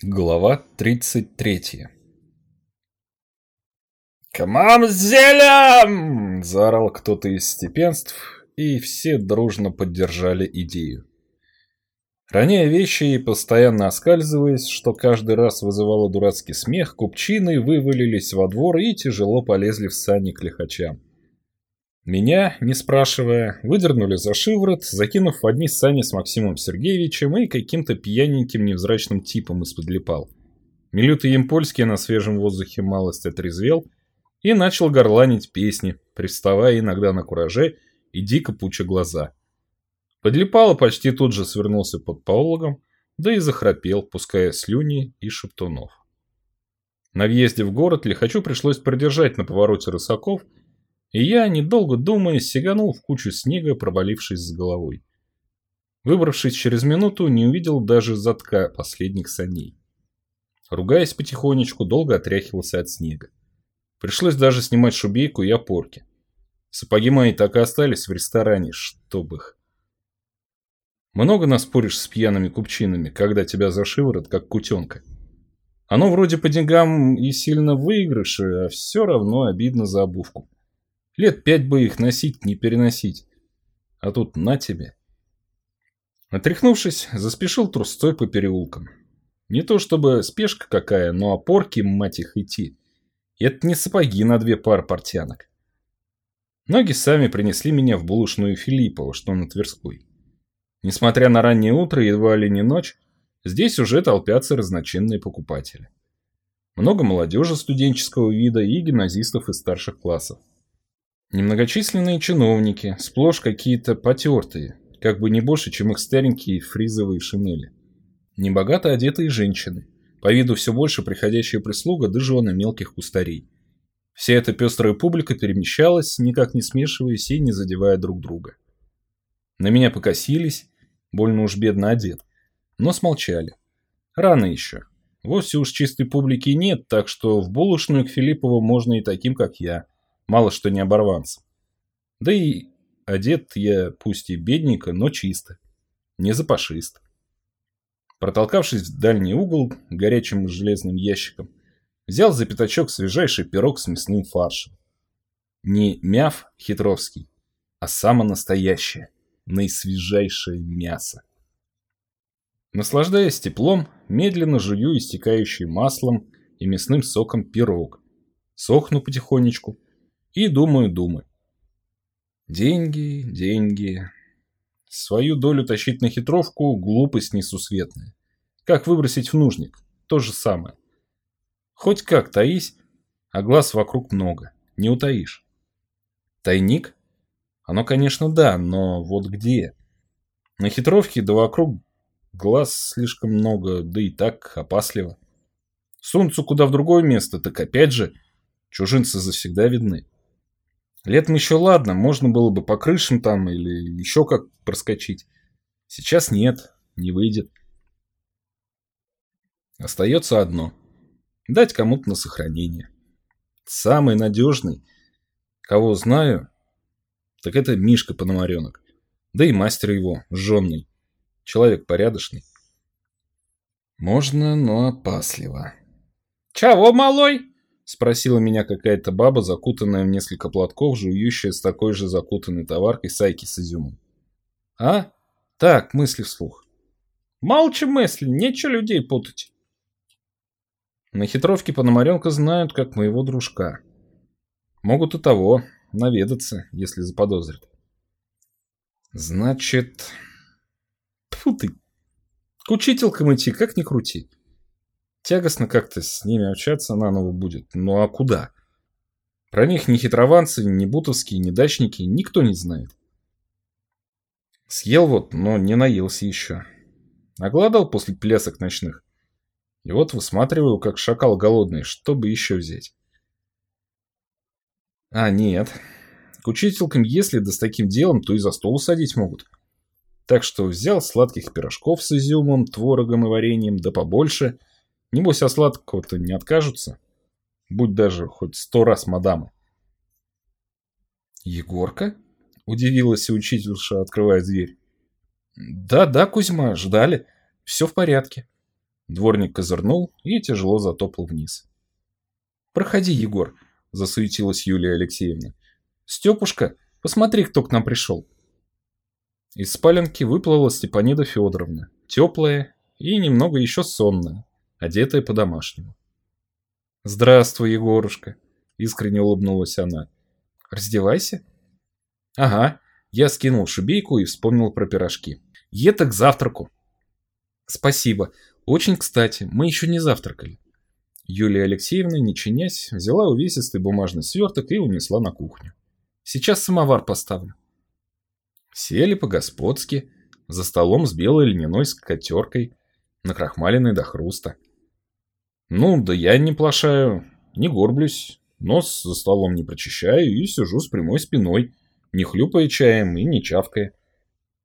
Глава 33 «К зелям!» – заорал кто-то из степенств, и все дружно поддержали идею. Роняя вещи и постоянно оскальзываясь, что каждый раз вызывало дурацкий смех, купчины вывалились во двор и тяжело полезли в сани к лихачам. Меня, не спрашивая, выдернули за шиворот, закинув в одни сани с Максимом Сергеевичем и каким-то пьяненьким невзрачным типом из-под липал. Милютый Емпольский на свежем воздухе малость отрезвел и начал горланить песни, приставая иногда на кураже и дико пуча глаза. Подлипало почти тут же свернулся под пологом, да и захрапел, пуская слюни и шептунов. На въезде в город лихачу пришлось продержать на повороте рысаков – и я, недолго думая, сиганул в кучу снега, провалившись с головой. Выбравшись через минуту, не увидел даже затка последних саней. Ругаясь потихонечку, долго отряхивался от снега. Пришлось даже снимать шубейку и опорки. Сапоги мои так и остались в ресторане, чтоб их. Много наспоришь с пьяными купчинами, когда тебя за шиворот, как кутенка. Оно вроде по деньгам и сильно выигрыше, а все равно обидно за обувку. Лет пять бы их носить, не переносить. А тут на тебе. Отряхнувшись, заспешил трусцой по переулкам. Не то чтобы спешка какая, но опорки, мать их, идти. Это не сапоги на две пары портянок. Ноги сами принесли меня в булочную Филиппова, что на Тверской. Несмотря на раннее утро, едва ли не ночь, здесь уже толпятся разночинные покупатели. Много молодежи студенческого вида и гимназистов из старших классов. Немногочисленные чиновники, сплошь какие-то потертые, как бы не больше, чем их старенькие фризовые шинели. Небогато одетые женщины, по виду все больше приходящая прислуга да жены мелких кустарей. Вся эта пестрая публика перемещалась, никак не смешиваясь и не задевая друг друга. На меня покосились, больно уж бедно одет, но смолчали. Рано еще. Вовсе уж чистой публики нет, так что в булочную к Филиппову можно и таким, как я – мало что не оборванцем. Да и одет я пусть и бедненько, но чисто, не запашист. Протолкавшись в дальний угол горячим железным ящиком, взял за пятачок свежайший пирог с мясным фаршем. Не мяв хитровский, а самое настоящее, наисвежайшее мясо. Наслаждаясь теплом, медленно жую истекающий маслом и мясным соком пирог. Сохну потихонечку, и думаю думы. Деньги, деньги. Свою долю тащить на хитровку – глупость несусветная. Как выбросить в нужник? То же самое. Хоть как таись, а глаз вокруг много. Не утаишь. Тайник? Оно, конечно, да, но вот где? На хитровке да вокруг глаз слишком много, да и так опасливо. Сунцу куда в другое место, так опять же, чужинцы завсегда видны. Летом еще ладно, можно было бы по крышам там или еще как проскочить. Сейчас нет, не выйдет. Остается одно. Дать кому-то на сохранение. Самый надежный, кого знаю, так это Мишка Пономаренок. Да и мастер его, жженный. Человек порядочный. Можно, но опасливо. «Чего, малой?» Спросила меня какая-то баба, закутанная в несколько платков, жующая с такой же закутанной товаркой сайки с изюмом. А? Так, мысли вслух. Молча мысли, нечего людей путать. На хитровке Пономаренко знают, как моего дружка. Могут и того, наведаться, если заподозрят. Значит... Тьфу ты. К учителькам идти, как ни крути. Тягостно как-то с ними общаться наново будет. Ну а куда? Про них ни хитрованцы, ни бутовские, ни дачники никто не знает. Съел вот, но не наелся еще. Оголодал после плясок ночных. И вот высматриваю, как шакал голодный, чтобы еще взять. А, нет. К учителькам, если да с таким делом, то и за стол усадить могут. Так что взял сладких пирожков с изюмом, творогом и вареньем, да побольше, Небось, от сладкого-то не откажутся. Будь даже хоть сто раз мадамы. «Егорка?» – удивилась учительша, открывая дверь. «Да-да, Кузьма, ждали. Все в порядке». Дворник козырнул и тяжело затопал вниз. «Проходи, Егор», — засуетилась Юлия Алексеевна. «Степушка, посмотри, кто к нам пришел». Из спаленки выплыла Степанида Федоровна, теплая и немного еще сонная, одетая по-домашнему. «Здравствуй, Егорушка», — искренне улыбнулась она. «Раздевайся». «Ага», я скинул шубейку и вспомнил про пирожки. «Ета к завтраку». «Спасибо. Очень кстати, мы еще не завтракали». Юлия Алексеевна, не чинясь, взяла увесистый бумажный сверток и унесла на кухню. «Сейчас самовар поставлю». Сели по-господски, за столом с белой льняной скатеркой, накрахмаленной до хруста. Ну, да я не плашаю, не горблюсь, нос за столом не прочищаю и сижу с прямой спиной, не хлюпая чаем и не чавкая.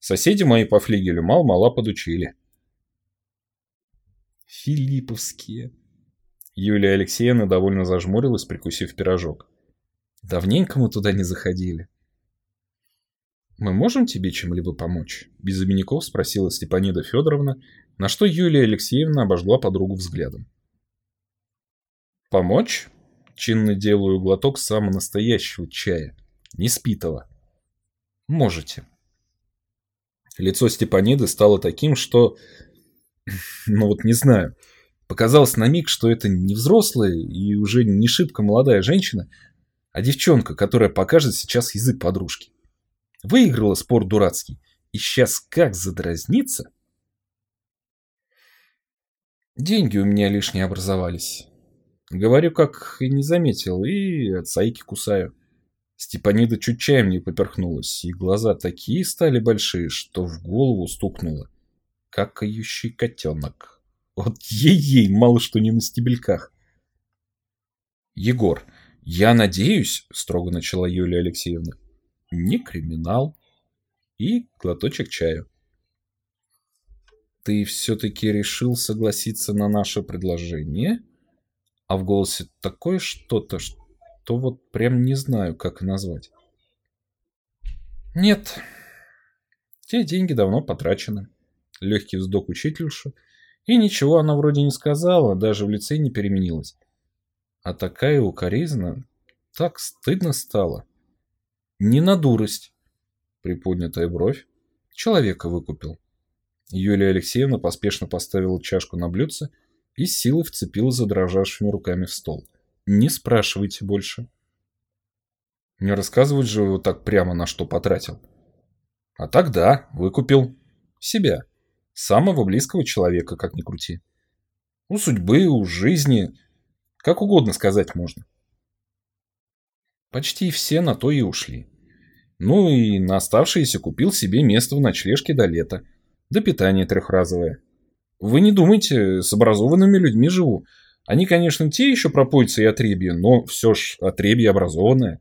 Соседи мои по флигелю мал-мала подучили. Филипповские. Юлия Алексеевна довольно зажмурилась, прикусив пирожок. Давненько мы туда не заходили. «Мы можем тебе чем-либо помочь?» Без обиняков спросила Степанида Федоровна, на что Юлия Алексеевна обожгла подругу взглядом. «Помочь?» Чинно делаю глоток самого настоящего чая, не спитого. «Можете». Лицо Степаниды стало таким, что... Ну вот не знаю. Показалось на миг, что это не взрослая и уже не шибко молодая женщина, а девчонка, которая покажет сейчас язык подружки. Выиграла спор дурацкий. И сейчас как задразниться? Деньги у меня лишние образовались. Говорю, как и не заметил, и от сайки кусаю. Степанида чуть чаем не поперхнулась, и глаза такие стали большие, что в голову стукнуло. Какающий котенок. Вот ей-ей, мало что не на стебельках. Егор, я надеюсь, строго начала Юлия Алексеевна, не криминал. И глоточек чаю. Ты все-таки решил согласиться на наше предложение? А в голосе такое что-то, что вот прям не знаю, как назвать. Нет, те деньги давно потрачены. Легкий вздох учительши. И ничего она вроде не сказала, даже в лице не переменилась. А такая укоризна, так стыдно стало. Не на дурость. Приподнятая бровь. Человека выкупил. Юлия Алексеевна поспешно поставила чашку на блюдце и силой вцепила задрожавшими руками в стол. Не спрашивайте больше. Не рассказывать же вот так прямо на что потратил. А тогда выкупил себя. Самого близкого человека, как ни крути. У судьбы, у жизни, как угодно сказать можно. Почти все на то и ушли. Ну и на оставшиеся купил себе место в ночлежке до лета. До питания трехразовое. Вы не думайте, с образованными людьми живу. Они, конечно, те еще пропойцы и отребья, но все ж отребье образованное.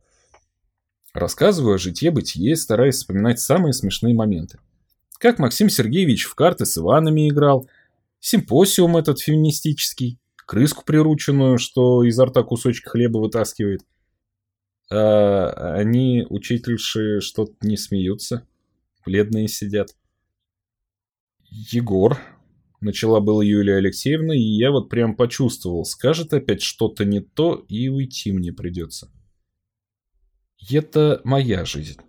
Рассказываю о житье-бытие, стараясь вспоминать самые смешные моменты. Как Максим Сергеевич в карты с Иванами играл, симпосиум этот феминистический, крыску прирученную, что изо рта кусочек хлеба вытаскивает – а они, учительши, что-то не смеются. Бледные сидят. Егор, начала была Юлия Алексеевна, и я вот прям почувствовал, скажет опять что-то не то, и уйти мне придется. Это моя жизнь.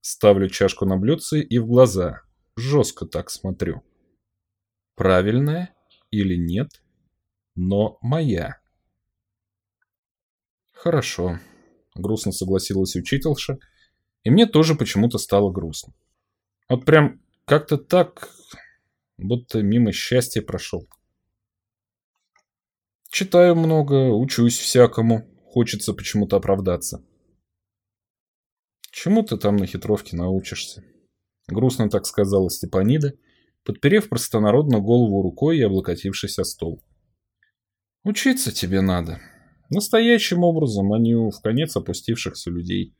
Ставлю чашку на блюдце и в глаза. Жестко так смотрю. Правильная или нет, но моя. Хорошо грустно согласилась учительша, и мне тоже почему-то стало грустно. Вот прям как-то так, будто мимо счастья прошел. Читаю много, учусь всякому, хочется почему-то оправдаться. Чему ты там на хитровке научишься? Грустно так сказала Степанида, подперев простонародно голову рукой и облокотившись о стол. Учиться тебе надо, Настоящим образом, а не в конец опустившихся людей.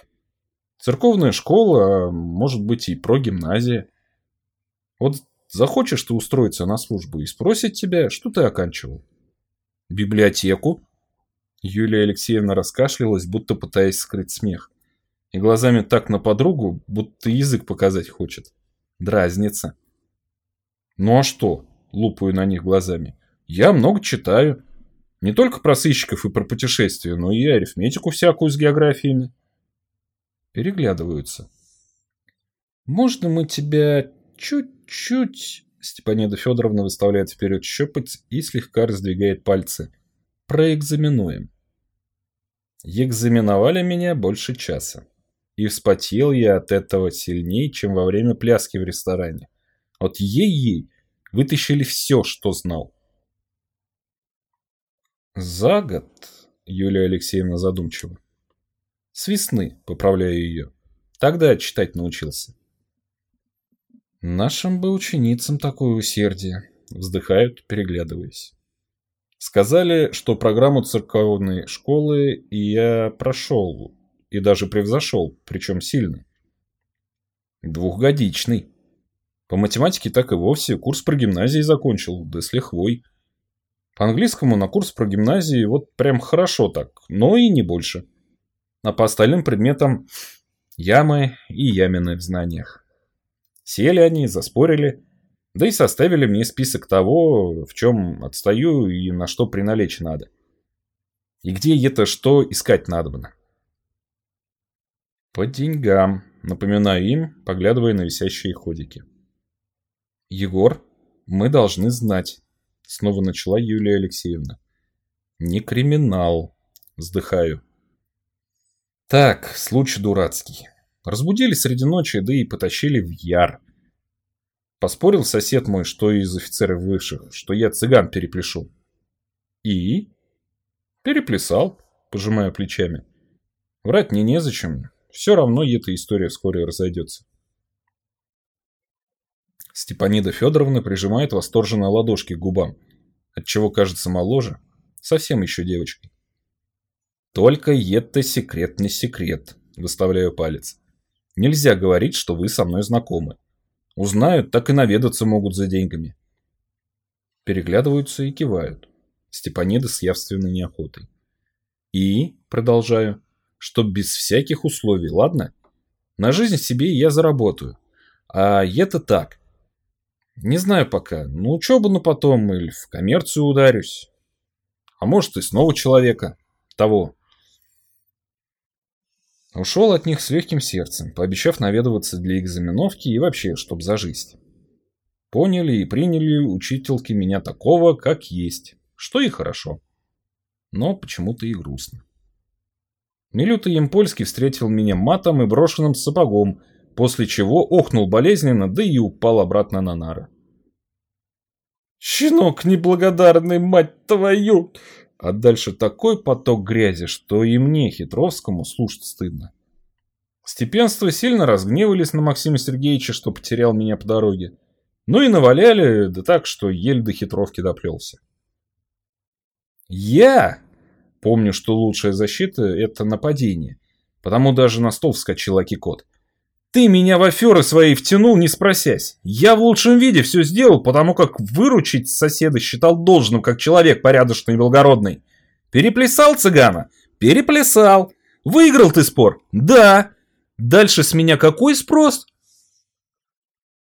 Церковная школа, а может быть и прогимназия. Вот захочешь ты устроиться на службу и спросят тебя, что ты оканчивал. Библиотеку? Юлия Алексеевна раскашлялась, будто пытаясь скрыть смех. И глазами так на подругу, будто язык показать хочет. Дразнится. Ну а что? Лупаю на них глазами. Я много читаю. Не только про сыщиков и про путешествия, но и арифметику всякую с географиями. Переглядываются. «Можно мы тебя чуть-чуть...» Степанида Федоровна выставляет вперед щепоть и слегка раздвигает пальцы. «Проэкзаменуем». Экзаменовали меня больше часа. И вспотел я от этого сильнее, чем во время пляски в ресторане. Вот ей-ей вытащили все, что знал. За год, Юлия Алексеевна задумчива. С весны, поправляю ее. Тогда читать научился. Нашим бы ученицам такое усердие, вздыхают, переглядываясь. Сказали, что программу церковной школы я прошел, и даже превзошел, причем сильно. Двухгодичный. По математике так и вовсе курс про гимназии закончил, да с лихвой. По английскому на курс про гимназии вот прям хорошо так, но и не больше. А по остальным предметам ямы и ямины в знаниях. Сели они, заспорили, да и составили мне список того, в чем отстаю и на что приналечь надо. И где это что искать надобно. По деньгам, напоминаю им, поглядывая на висящие ходики. Егор, мы должны знать, снова начала Юлия Алексеевна. Не криминал, вздыхаю. Так, случай дурацкий. Разбудили среди ночи, да и потащили в яр. Поспорил сосед мой, что из офицеров высших, что я цыган перепляшу. И? Переплясал, пожимая плечами. Врать мне незачем, все равно эта история вскоре разойдется. Степанида Федоровна прижимает восторженно ладошки к губам, отчего кажется моложе, совсем еще девочкой. Только это секретный секрет, выставляю палец. Нельзя говорить, что вы со мной знакомы. Узнают, так и наведаться могут за деньгами. Переглядываются и кивают. Степанида с явственной неохотой. И, продолжаю, чтоб без всяких условий, ладно? На жизнь себе я заработаю. А это так. Не знаю пока. Ну, учебу на потом или в коммерцию ударюсь. А может и снова человека. Того. Ушел от них с легким сердцем, пообещав наведываться для экзаменовки и вообще, чтоб за жизнь. Поняли и приняли учительки меня такого, как есть, что и хорошо. Но почему-то и грустно. Милюта Емпольский встретил меня матом и брошенным сапогом, после чего охнул болезненно, да и упал обратно на нары. «Щенок неблагодарный, мать твою!» А дальше такой поток грязи, что и мне, Хитровскому, слушать стыдно. Степенство сильно разгневались на Максима Сергеевича, что потерял меня по дороге. Ну и наваляли, да так, что еле до хитровки доплелся. Я Помню, что лучшая защита – это нападение. Потому даже на стол вскочил Акикот. Ты меня в аферы свои втянул, не спросясь. Я в лучшем виде все сделал, потому как выручить соседа считал должным, как человек порядочный и благородный. Переплясал цыгана? Переплясал. Выиграл ты спор? Да. Дальше с меня какой спрос?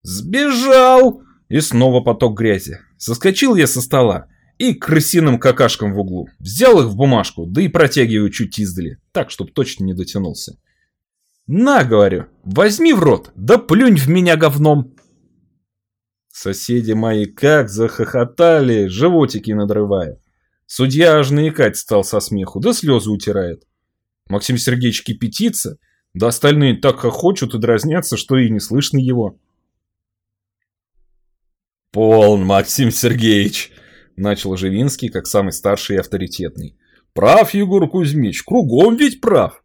Сбежал. И снова поток грязи. Соскочил я со стола и крысиным какашкам в углу. Взял их в бумажку, да и протягиваю чуть издали, так, чтоб точно не дотянулся. «На, — говорю, — возьми в рот, да плюнь в меня говном!» Соседи мои как захохотали, животики надрывая. Судья аж наикать стал со смеху, да слезы утирает. Максим Сергеевич кипятится, да остальные так хохочут и дразнятся, что и не слышно его. «Полн, Максим Сергеевич!» Начал Живинский, как самый старший и авторитетный. Прав, Егор Кузьмич, кругом ведь прав.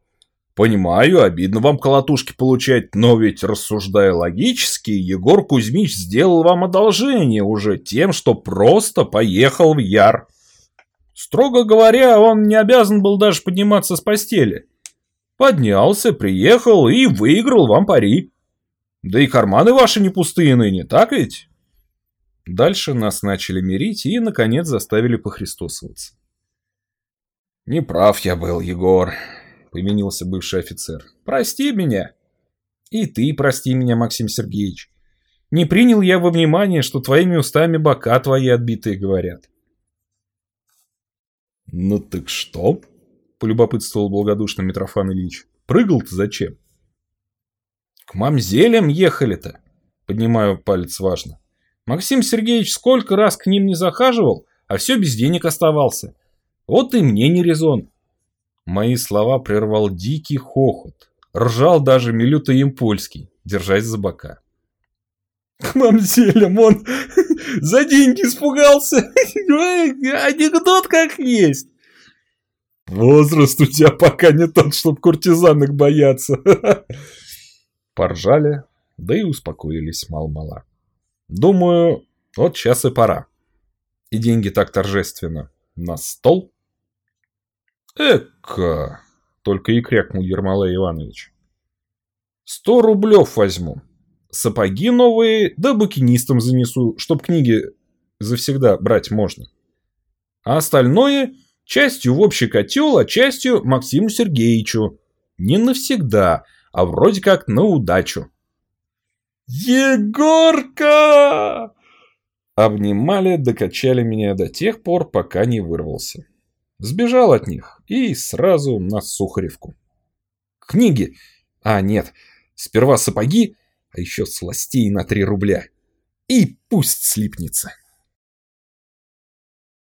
Понимаю, обидно вам колотушки получать, но ведь, рассуждая логически, Егор Кузьмич сделал вам одолжение уже тем, что просто поехал в Яр. Строго говоря, он не обязан был даже подниматься с постели. Поднялся, приехал и выиграл вам пари. Да и карманы ваши не пустые ныне, так ведь? Дальше нас начали мирить и, наконец, заставили похристосоваться. «Не прав я был, Егор», — повинился бывший офицер. «Прости меня». «И ты прости меня, Максим Сергеевич. Не принял я во внимание, что твоими устами бока твои отбитые говорят. Ну так что? Полюбопытствовал благодушно Митрофан Ильич. Прыгал-то зачем? К мамзелям ехали-то. Поднимаю палец важно. Максим Сергеевич сколько раз к ним не захаживал, а все без денег оставался. Вот и мне не резон. Мои слова прервал дикий хохот. Ржал даже Милюта Емпольский, держась за бока. К мамзелям он за деньги испугался. Анекдот как есть. Возраст у тебя пока не тот, чтоб куртизанок бояться. Поржали, да и успокоились мал-мала. Думаю, вот сейчас и пора. И деньги так торжественно. На стол? Эка, только и крякнул Ермолай Иванович. Сто рублев возьму. Сапоги новые, да букинистам занесу, чтоб книги завсегда брать можно. А остальное частью в общий котел, а частью Максиму Сергеевичу. Не навсегда, а вроде как на удачу. «Егорка!» Обнимали, докачали меня до тех пор, пока не вырвался. Сбежал от них и сразу на Сухаревку. Книги. А, нет. Сперва сапоги, а еще сластей на три рубля. И пусть слипнется.